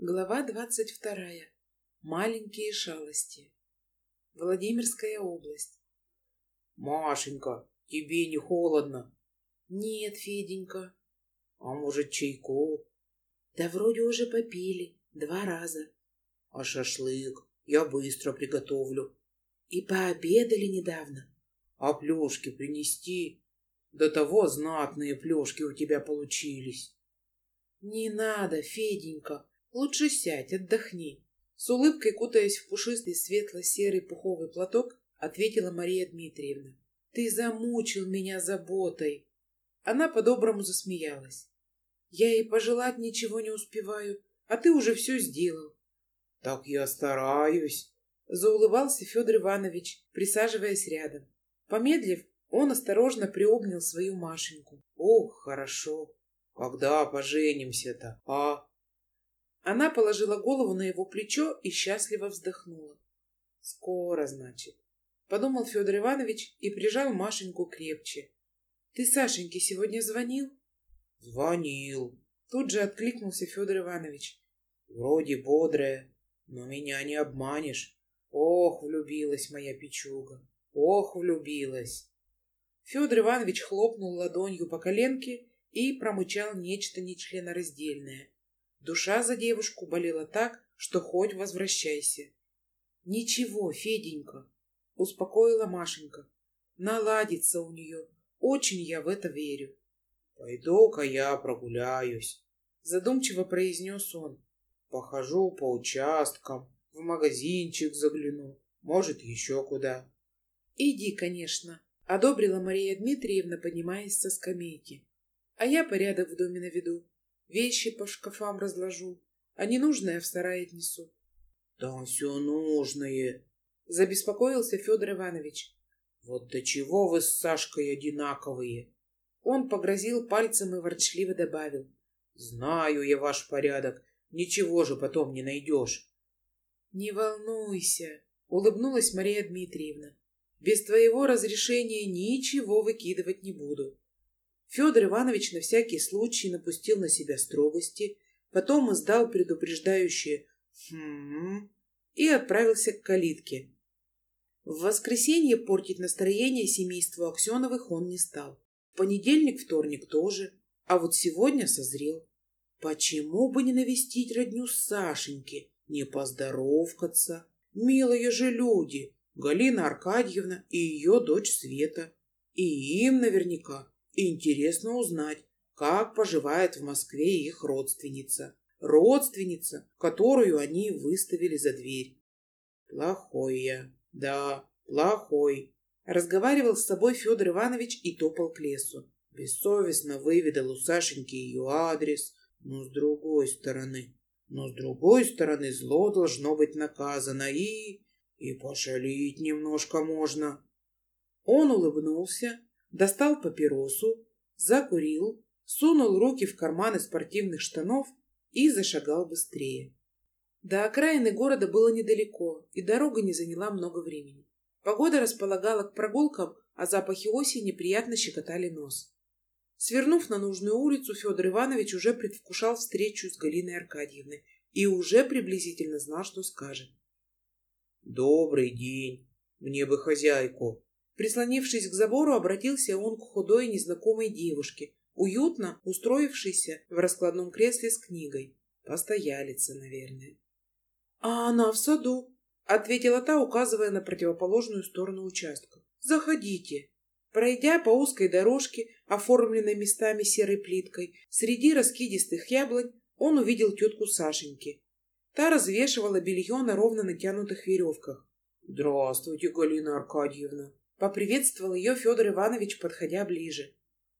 Глава двадцать вторая. Маленькие шалости. Владимирская область. Машенька, тебе не холодно? Нет, Феденька. А может, чайку? Да вроде уже попили. Два раза. А шашлык? Я быстро приготовлю. И пообедали недавно. А плюшки принести? До того знатные плюшки у тебя получились. Не надо, Феденька. Лучше сядь, отдохни. С улыбкой, кутаясь в пушистый светло-серый пуховый платок, ответила Мария Дмитриевна. Ты замучил меня заботой. Она по-доброму засмеялась. Я и пожелать ничего не успеваю, а ты уже все сделал. Так я стараюсь. Заулыбался Федор Иванович, присаживаясь рядом. Помедлив, он осторожно приобнял свою Машеньку. Ох, хорошо. Когда поженимся-то, а? Она положила голову на его плечо и счастливо вздохнула. «Скоро, значит», — подумал Федор Иванович и прижал Машеньку крепче. «Ты Сашеньке сегодня звонил?» «Звонил», — тут же откликнулся Федор Иванович. «Вроде бодрая, но меня не обманешь. Ох, влюбилась моя печуга, ох, влюбилась». Федор Иванович хлопнул ладонью по коленке и промычал нечто нечленораздельное. Душа за девушку болела так, что хоть возвращайся. Ничего, Феденька, успокоила Машенька. Наладится у нее. Очень я в это верю. Пойду-ка я прогуляюсь, задумчиво произнес он. Похожу по участкам, в магазинчик загляну, может, еще куда. Иди, конечно, одобрила Мария Дмитриевна, поднимаясь со скамейки. А я порядок в доме наведу. Вещи по шкафам разложу, а ненужное в сарай отнесу. — Там все нужное, — забеспокоился Федор Иванович. — Вот до чего вы с Сашкой одинаковые? Он погрозил пальцем и ворчливо добавил. — Знаю я ваш порядок, ничего же потом не найдешь. — Не волнуйся, — улыбнулась Мария Дмитриевна. — Без твоего разрешения ничего выкидывать не буду. Федор Иванович на всякий случай напустил на себя строгости, потом издал предупреждающее «хм» и отправился к калитке. В воскресенье портить настроение семейству Аксеновых он не стал. В понедельник, вторник тоже, а вот сегодня созрел. Почему бы не навестить родню Сашеньки, не поздоровкаться? Милые же люди, Галина Аркадьевна и ее дочь Света. И им наверняка интересно узнать, как поживает в Москве их родственница. Родственница, которую они выставили за дверь. Плохой я, да, плохой. Разговаривал с собой Федор Иванович и топал к лесу. Бессовестно выведал у Сашеньки ее адрес. Но с другой стороны, но с другой стороны зло должно быть наказано и... и пошалить немножко можно. Он улыбнулся, достал папиросу, закурил, сунул руки в карманы спортивных штанов и зашагал быстрее. До окраины города было недалеко, и дорога не заняла много времени. Погода располагала к прогулкам, а запахи осени приятно щекотали нос. Свернув на нужную улицу, Федор Иванович уже предвкушал встречу с Галиной Аркадьевной и уже приблизительно знал, что скажет. «Добрый день! Мне бы хозяйку!» Прислонившись к забору, обратился он к худой незнакомой девушке, уютно устроившейся в раскладном кресле с книгой. Постоялица, наверное. — А она в саду, — ответила та, указывая на противоположную сторону участка. — Заходите. Пройдя по узкой дорожке, оформленной местами серой плиткой, среди раскидистых яблонь, он увидел тетку Сашеньки. Та развешивала белье на ровно натянутых веревках. — Здравствуйте, Галина Аркадьевна, Поприветствовал ее Федор Иванович, подходя ближе.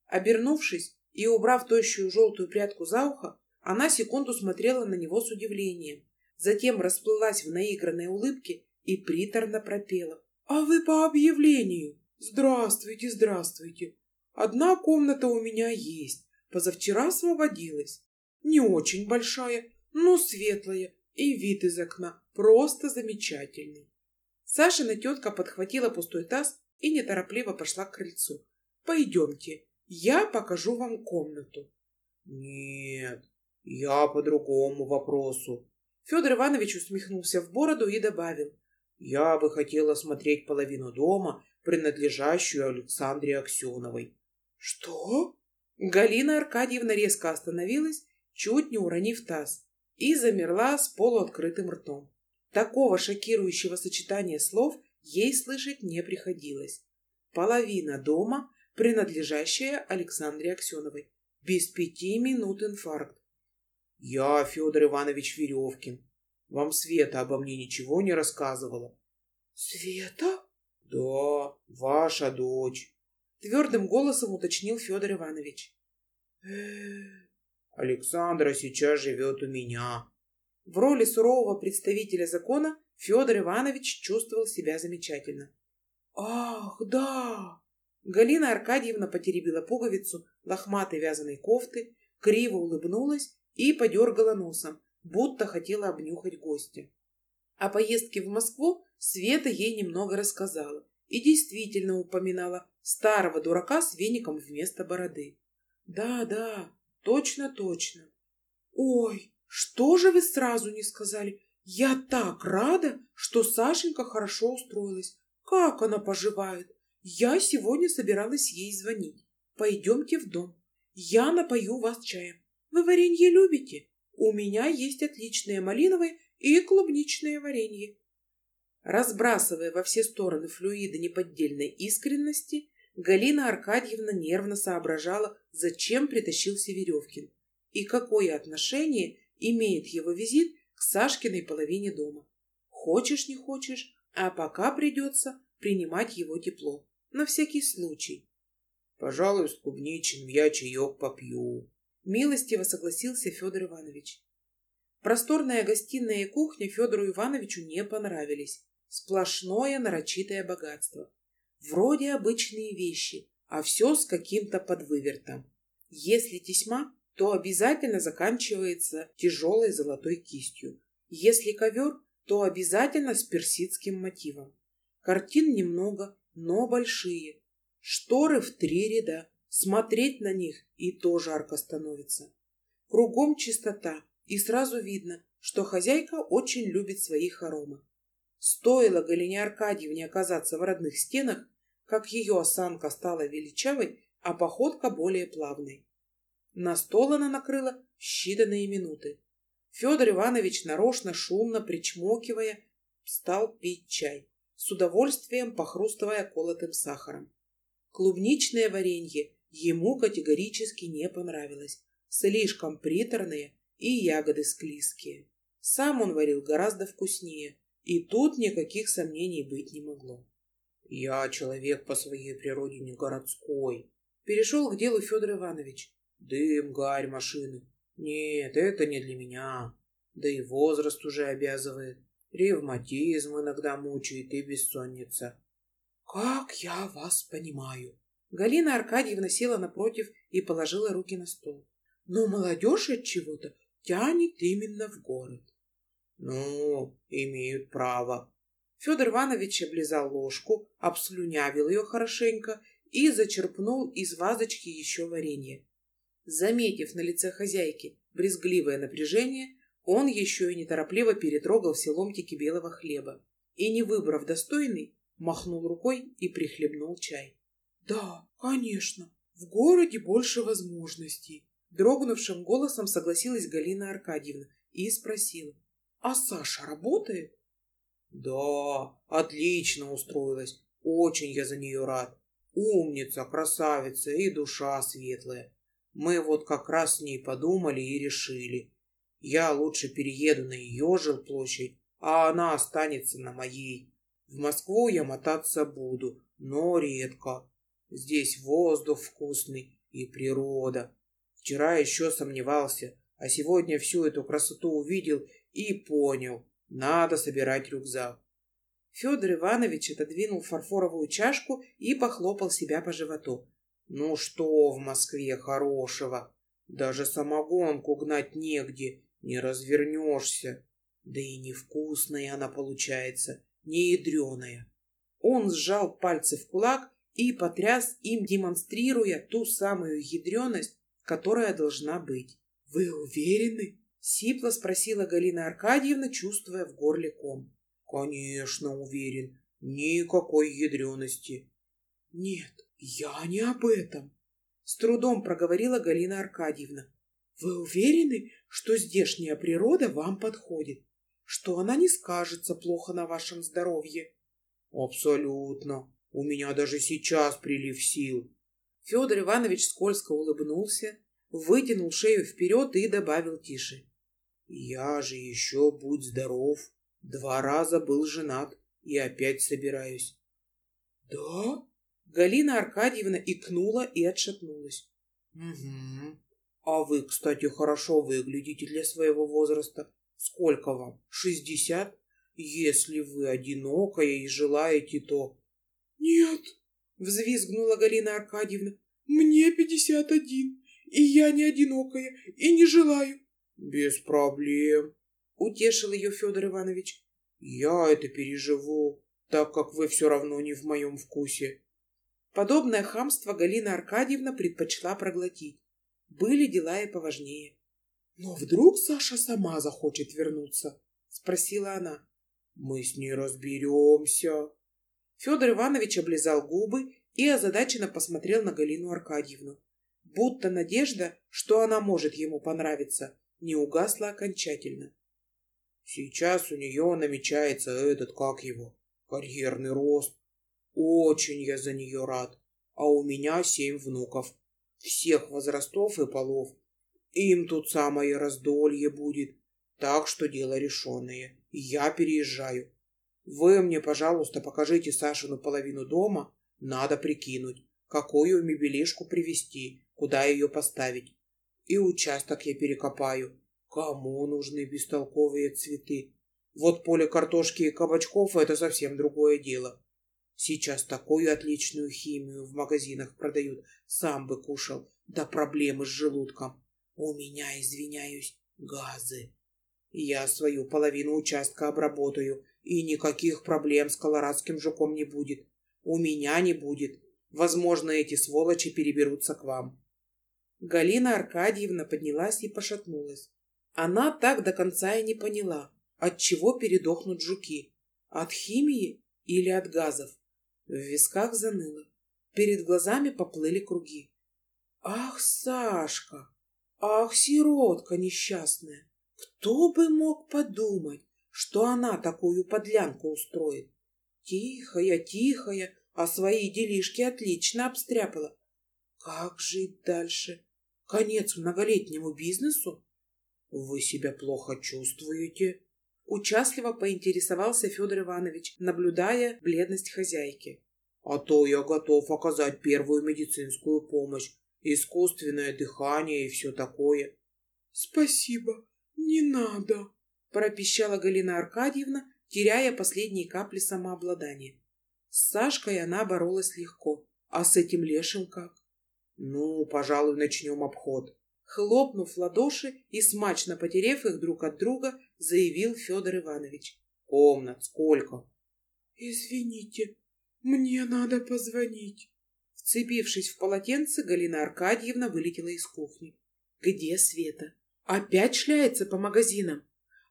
Обернувшись и убрав тощую желтую прядку за ухо, она секунду смотрела на него с удивлением. Затем расплылась в наигранной улыбке и приторно пропела. «А вы по объявлению? Здравствуйте, здравствуйте. Одна комната у меня есть. Позавчера освободилась. Не очень большая, но светлая, и вид из окна просто замечательный». Сашина тетка подхватила пустой таз и неторопливо пошла к крыльцу. «Пойдемте, я покажу вам комнату». «Нет, Я по другому вопросу. Федор Иванович усмехнулся в бороду и добавил. Я бы хотел осмотреть половину дома, принадлежащую Александре Аксеновой. Что? Галина Аркадьевна резко остановилась, чуть не уронив таз, и замерла с полуоткрытым ртом. Такого шокирующего сочетания слов ей слышать не приходилось. Половина дома, принадлежащая Александре Аксеновой. Без пяти минут инфаркт. Я Федор Иванович Веревкин. Вам Света обо мне ничего не рассказывала? Света? Да, ваша дочь. Твердым голосом уточнил Федор Иванович. Александра сейчас живет у меня. В роли сурового представителя закона Федор Иванович чувствовал себя замечательно. «Ах, да!» Галина Аркадьевна потеребила пуговицу лохматой вязаной кофты, криво улыбнулась и подергала носом, будто хотела обнюхать гостя. О поездке в Москву Света ей немного рассказала и действительно упоминала старого дурака с веником вместо бороды. «Да, да, точно, точно. Ой, что же вы сразу не сказали? Я так рада, что Сашенька хорошо устроилась. Как она поживает? Я сегодня собиралась ей звонить. Пойдемте в дом. Я напою вас чаем. Вы варенье любите? У меня есть отличное малиновое и клубничное варенье. Разбрасывая во все стороны флюиды неподдельной искренности, Галина Аркадьевна нервно соображала, зачем притащился Веревкин и какое отношение имеет его визит к Сашкиной половине дома. Хочешь, не хочешь, а пока придется принимать его тепло. На всякий случай. Пожалуй, с клубничным я чаек попью. Милостиво согласился Федор Иванович. Просторная гостиная и кухня Федору Ивановичу не понравились. Сплошное нарочитое богатство. Вроде обычные вещи, а все с каким-то подвывертом. Если тесьма, то обязательно заканчивается тяжелой золотой кистью. Если ковер, то обязательно с персидским мотивом. Картин немного, но большие. Шторы в три ряда. Смотреть на них и то жарко становится. Кругом чистота, и сразу видно, что хозяйка очень любит свои хоромы. Стоило Галине Аркадьевне оказаться в родных стенах, как ее осанка стала величавой, а походка более плавной. На стол она накрыла считанные минуты. Федор Иванович, нарочно шумно причмокивая, стал пить чай, с удовольствием похрустывая колотым сахаром. Клубничное варенье ему категорически не понравилось, слишком приторное и ягоды склизкие. Сам он варил гораздо вкуснее, и тут никаких сомнений быть не могло. «Я человек по своей природе не городской», — перешел к делу Федор Иванович. Дым, гарь, машины. Нет, это не для меня. Да и возраст уже обязывает. Ревматизм иногда мучает и бессонница. Как я вас понимаю. Галина Аркадьевна села напротив и положила руки на стол. Но молодежь от чего-то тянет именно в город. Ну, имеют право. Федор Иванович облизал ложку, обслюнявил ее хорошенько и зачерпнул из вазочки еще варенье. Заметив на лице хозяйки брезгливое напряжение, он еще и неторопливо перетрогал все ломтики белого хлеба и, не выбрав достойный, махнул рукой и прихлебнул чай. «Да, конечно, в городе больше возможностей», дрогнувшим голосом согласилась Галина Аркадьевна и спросила. «А Саша работает?» «Да, отлично устроилась. Очень я за нее рад. Умница, красавица и душа светлая. Мы вот как раз с ней подумали и решили. Я лучше перееду на ее жилплощадь, а она останется на моей. В Москву я мотаться буду, но редко. Здесь воздух вкусный и природа. Вчера еще сомневался, а сегодня всю эту красоту увидел и понял. Надо собирать рюкзак. Федор Иванович отодвинул фарфоровую чашку и похлопал себя по животу. Ну что в Москве хорошего? Даже самогонку гнать негде, не развернешься. Да и невкусная она получается, не ядреная. Он сжал пальцы в кулак и потряс им, демонстрируя ту самую ядреность, которая должна быть. Вы уверены? Сипло спросила Галина Аркадьевна, чувствуя в горле ком. Конечно, уверен. Никакой ядрености. Нет, я не об этом. С трудом проговорила Галина Аркадьевна. Вы уверены, что здешняя природа вам подходит? Что она не скажется плохо на вашем здоровье? Абсолютно. У меня даже сейчас прилив сил. Федор Иванович скользко улыбнулся, вытянул шею вперед и добавил тише. Я же еще, будь здоров, два раза был женат и опять собираюсь. Да? Галина Аркадьевна икнула и отшатнулась. Угу. А вы, кстати, хорошо выглядите для своего возраста. Сколько вам? Шестьдесят? Если вы одинокая и желаете, то... Нет, взвизгнула Галина Аркадьевна. Мне пятьдесят один, и я не одинокая, и не желаю. Без проблем, утешил ее Федор Иванович. Я это переживу, так как вы все равно не в моем вкусе. Подобное хамство Галина Аркадьевна предпочла проглотить. Были дела и поважнее. «Но вдруг Саша сама захочет вернуться?» — спросила она. «Мы с ней разберемся». Федор Иванович облизал губы и озадаченно посмотрел на Галину Аркадьевну. Будто надежда, что она может ему понравиться, не угасла окончательно. Сейчас у нее намечается этот, как его, карьерный рост. Очень я за нее рад. А у меня семь внуков. Всех возрастов и полов. Им тут самое раздолье будет. Так что дело решенное. Я переезжаю. Вы мне, пожалуйста, покажите Сашину половину дома. Надо прикинуть, какую мебелишку привезти, куда ее поставить. И участок я перекопаю. Кому нужны бестолковые цветы? Вот поле картошки и кабачков — это совсем другое дело. Сейчас такую отличную химию в магазинах продают. Сам бы кушал. Да проблемы с желудком. У меня, извиняюсь, газы. Я свою половину участка обработаю, и никаких проблем с колорадским жуком не будет. У меня не будет. Возможно, эти сволочи переберутся к вам. Галина Аркадьевна поднялась и пошатнулась. Она так до конца и не поняла, от чего передохнут жуки. От химии или от газов? В висках заныло. Перед глазами поплыли круги. Ах, Сашка! Ах, сиротка несчастная! Кто бы мог подумать, что она такую подлянку устроит? Тихая, тихая, а свои делишки отлично обстряпала. Как жить дальше? Конец многолетнему бизнесу? Вы себя плохо чувствуете? Участливо поинтересовался Федор Иванович, наблюдая бледность хозяйки. А то я готов оказать первую медицинскую помощь, искусственное дыхание и все такое. Спасибо, не надо, пропищала Галина Аркадьевна, теряя последние капли самообладания. С Сашкой она боролась легко, а с этим лешим как? Ну, пожалуй, начнем обход. Хлопнув ладоши и смачно потерев их друг от друга, заявил Федор Иванович. Комнат сколько? Извините, мне надо позвонить. Вцепившись в полотенце, Галина Аркадьевна вылетела из кухни. Где Света? Опять шляется по магазинам?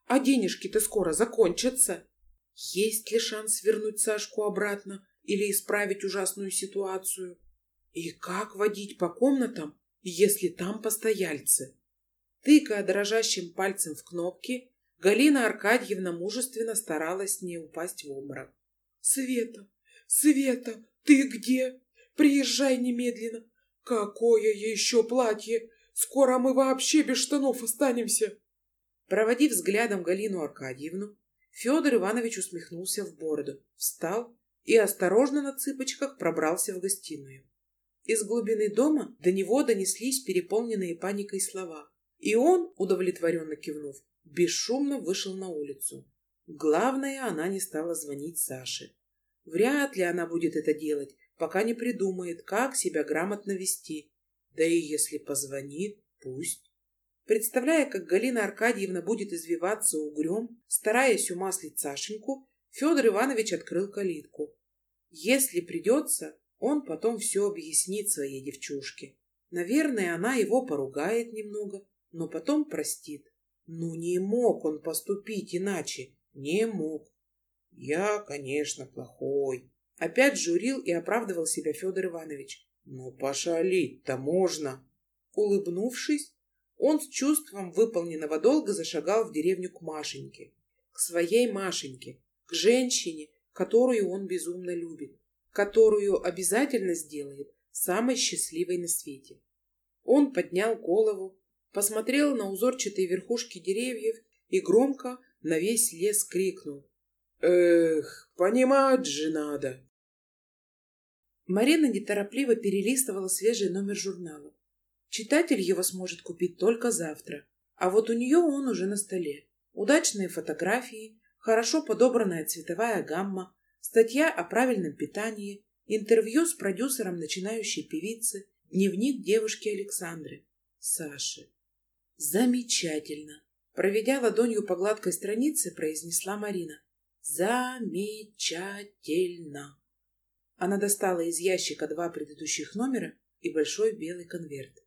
А денежки-то скоро закончатся. Есть ли шанс вернуть Сашку обратно или исправить ужасную ситуацию? И как водить по комнатам, если там постояльцы? Тыкая дрожащим пальцем в кнопки, Галина Аркадьевна мужественно старалась не упасть в обморок. «Света! Света! Ты где? Приезжай немедленно! Какое еще платье! Скоро мы вообще без штанов останемся!» Проводив взглядом Галину Аркадьевну, Федор Иванович усмехнулся в бороду, встал и осторожно на цыпочках пробрался в гостиную. Из глубины дома до него донеслись переполненные паникой слова, и он, удовлетворенно кивнув, бесшумно вышел на улицу. Главное, она не стала звонить Саше. Вряд ли она будет это делать, пока не придумает, как себя грамотно вести. Да и если позвонит, пусть. Представляя, как Галина Аркадьевна будет извиваться угрем, стараясь умаслить Сашеньку, Федор Иванович открыл калитку. Если придется, он потом все объяснит своей девчушке. Наверное, она его поругает немного, но потом простит. Ну, не мог он поступить иначе. Не мог. Я, конечно, плохой. Опять журил и оправдывал себя Федор Иванович. Но пошалить-то можно. Улыбнувшись, он с чувством выполненного долга зашагал в деревню к Машеньке. К своей Машеньке, к женщине, которую он безумно любит, которую обязательно сделает самой счастливой на свете. Он поднял голову, посмотрел на узорчатые верхушки деревьев и громко на весь лес крикнул. «Эх, понимать же надо!» Марина неторопливо перелистывала свежий номер журнала. Читатель его сможет купить только завтра, а вот у нее он уже на столе. Удачные фотографии, хорошо подобранная цветовая гамма, статья о правильном питании, интервью с продюсером начинающей певицы, дневник девушки Александры, Саши. Замечательно. Проведя ладонью по гладкой странице, произнесла Марина. Замечательно. Она достала из ящика два предыдущих номера и большой белый конверт.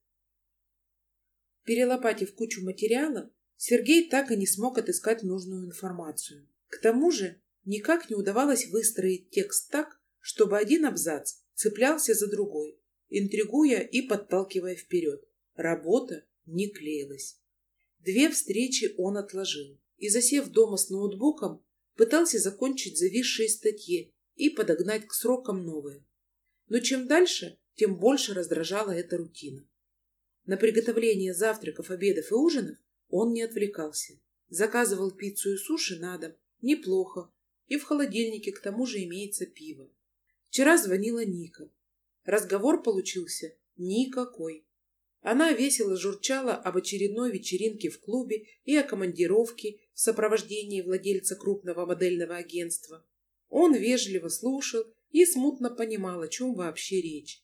Перелопатив кучу материала, Сергей так и не смог отыскать нужную информацию. К тому же никак не удавалось выстроить текст так, чтобы один абзац цеплялся за другой, интригуя и подталкивая вперед. Работа не клеилась. Две встречи он отложил и, засев дома с ноутбуком, пытался закончить зависшие статьи и подогнать к срокам новые. Но чем дальше, тем больше раздражала эта рутина. На приготовление завтраков, обедов и ужинов он не отвлекался. Заказывал пиццу и суши на дом. Неплохо. И в холодильнике к тому же имеется пиво. Вчера звонила Ника. Разговор получился никакой. Она весело журчала об очередной вечеринке в клубе и о командировке в сопровождении владельца крупного модельного агентства. Он вежливо слушал и смутно понимал, о чем вообще речь.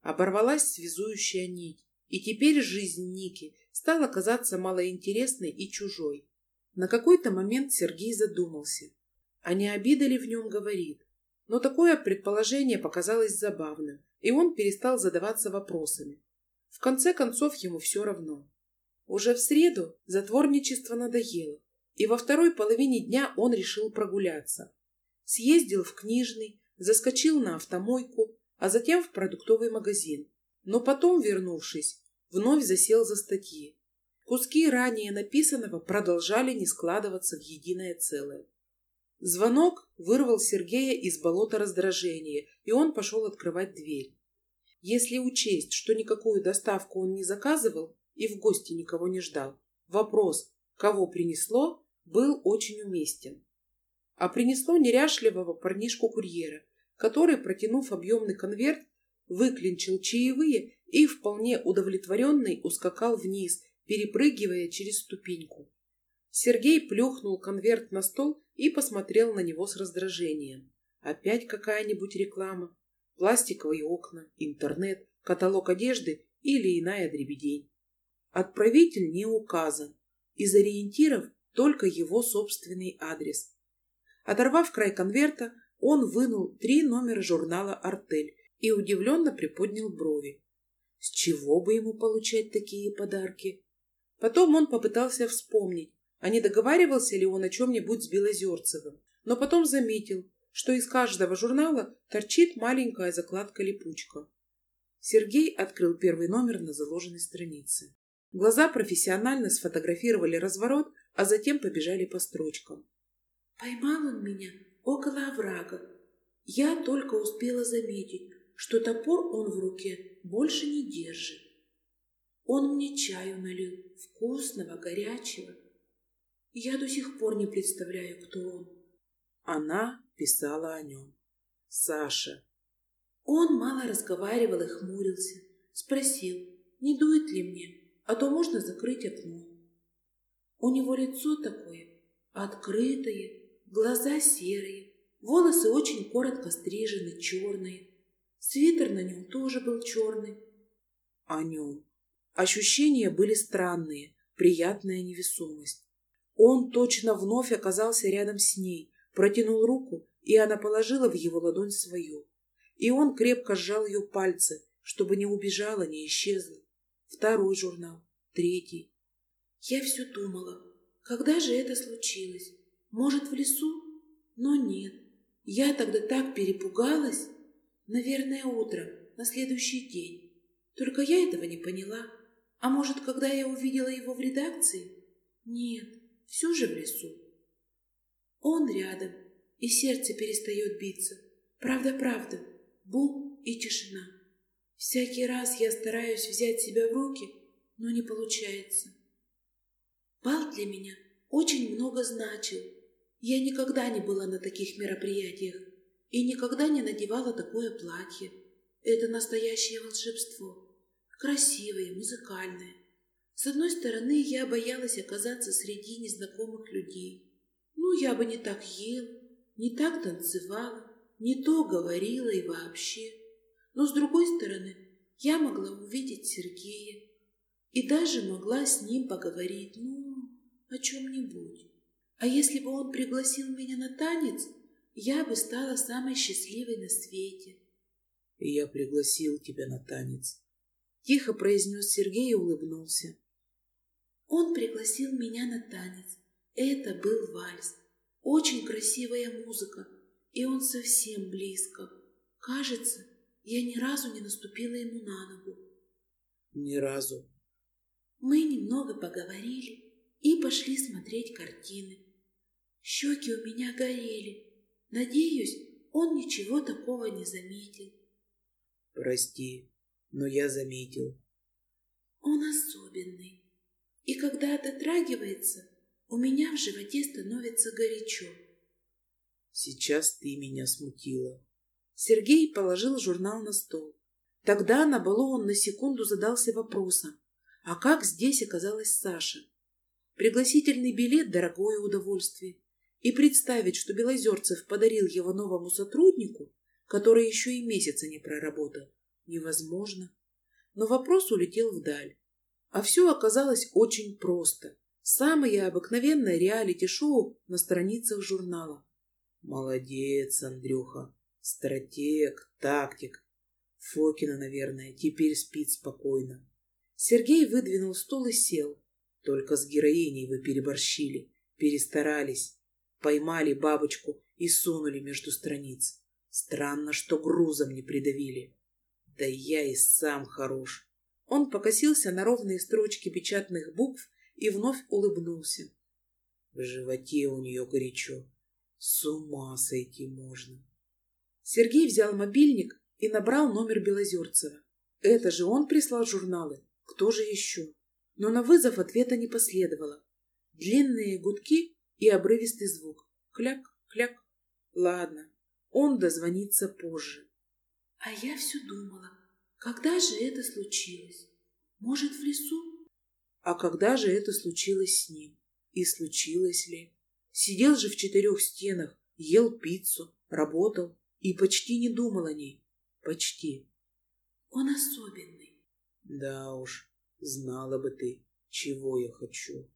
Оборвалась связующая нить. И теперь жизнь Ники стала казаться малоинтересной и чужой. На какой-то момент Сергей задумался, а не обида ли в нем говорит. Но такое предположение показалось забавным, и он перестал задаваться вопросами. В конце концов ему все равно. Уже в среду затворничество надоело, и во второй половине дня он решил прогуляться. Съездил в книжный, заскочил на автомойку, а затем в продуктовый магазин но потом, вернувшись, вновь засел за статьи. Куски ранее написанного продолжали не складываться в единое целое. Звонок вырвал Сергея из болота раздражения, и он пошел открывать дверь. Если учесть, что никакую доставку он не заказывал и в гости никого не ждал, вопрос, кого принесло, был очень уместен. А принесло неряшливого парнишку-курьера, который, протянув объемный конверт, выклинчил чаевые и, вполне удовлетворенный, ускакал вниз, перепрыгивая через ступеньку. Сергей плюхнул конверт на стол и посмотрел на него с раздражением. Опять какая-нибудь реклама, пластиковые окна, интернет, каталог одежды или иная дребедень. Отправитель не указан. Из ориентиров только его собственный адрес. Оторвав край конверта, он вынул три номера журнала «Артель» и удивленно приподнял брови. С чего бы ему получать такие подарки? Потом он попытался вспомнить, а не договаривался ли он о чем-нибудь с Белозерцевым, но потом заметил, что из каждого журнала торчит маленькая закладка-липучка. Сергей открыл первый номер на заложенной странице. Глаза профессионально сфотографировали разворот, а затем побежали по строчкам. Поймал он меня около оврага. Я только успела заметить, что топор он в руке больше не держит. Он мне чаю налил, вкусного, горячего. Я до сих пор не представляю, кто он. Она писала о нем. Саша. Он мало разговаривал и хмурился. Спросил, не дует ли мне, а то можно закрыть окно. У него лицо такое, открытое, глаза серые, волосы очень коротко стрижены, черные. Свитер на нем тоже был черный. О нем. Ощущения были странные, приятная невесомость. Он точно вновь оказался рядом с ней, протянул руку, и она положила в его ладонь свою. И он крепко сжал ее пальцы, чтобы не убежала, не исчезла. Второй журнал, третий. Я все думала, когда же это случилось? Может, в лесу? Но нет. Я тогда так перепугалась. Наверное, утром, на следующий день. Только я этого не поняла. А может, когда я увидела его в редакции? Нет, все же в лесу. Он рядом, и сердце перестает биться. Правда-правда, бум и тишина. Всякий раз я стараюсь взять себя в руки, но не получается. Бал для меня очень много значил. Я никогда не была на таких мероприятиях и никогда не надевала такое платье. Это настоящее волшебство. Красивое, музыкальное. С одной стороны, я боялась оказаться среди незнакомых людей. Ну, я бы не так ел, не так танцевала, не то говорила и вообще. Но с другой стороны, я могла увидеть Сергея и даже могла с ним поговорить, ну, о чем-нибудь. А если бы он пригласил меня на танец, я бы стала самой счастливой на свете. И я пригласил тебя на танец. Тихо произнес Сергей и улыбнулся. Он пригласил меня на танец. Это был вальс. Очень красивая музыка, и он совсем близко. Кажется, я ни разу не наступила ему на ногу. Ни разу. Мы немного поговорили и пошли смотреть картины. Щеки у меня горели. Надеюсь, он ничего такого не заметил. Прости, но я заметил. Он особенный. И когда дотрагивается, у меня в животе становится горячо. Сейчас ты меня смутила. Сергей положил журнал на стол. Тогда на балу он на секунду задался вопросом, а как здесь оказалась Саша? Пригласительный билет – дорогое удовольствие. И представить, что Белозерцев подарил его новому сотруднику, который еще и месяца не проработал, невозможно. Но вопрос улетел вдаль. А все оказалось очень просто. Самое обыкновенное реалити-шоу на страницах журнала. Молодец, Андрюха. Стратег, тактик. Фокина, наверное, теперь спит спокойно. Сергей выдвинул стул и сел. Только с героиней вы переборщили, перестарались. Поймали бабочку и сунули между страниц. Странно, что грузом не придавили. Да я и сам хорош. Он покосился на ровные строчки печатных букв и вновь улыбнулся. В животе у нее горячо. С ума сойти можно. Сергей взял мобильник и набрал номер Белозерцева. Это же он прислал журналы. Кто же еще? Но на вызов ответа не последовало. Длинные гудки и обрывистый звук. Кляк, кляк. Ладно, он дозвонится позже. А я все думала, когда же это случилось? Может, в лесу? А когда же это случилось с ним? И случилось ли? Сидел же в четырех стенах, ел пиццу, работал и почти не думал о ней. Почти. Он особенный. Да уж, знала бы ты, чего я хочу.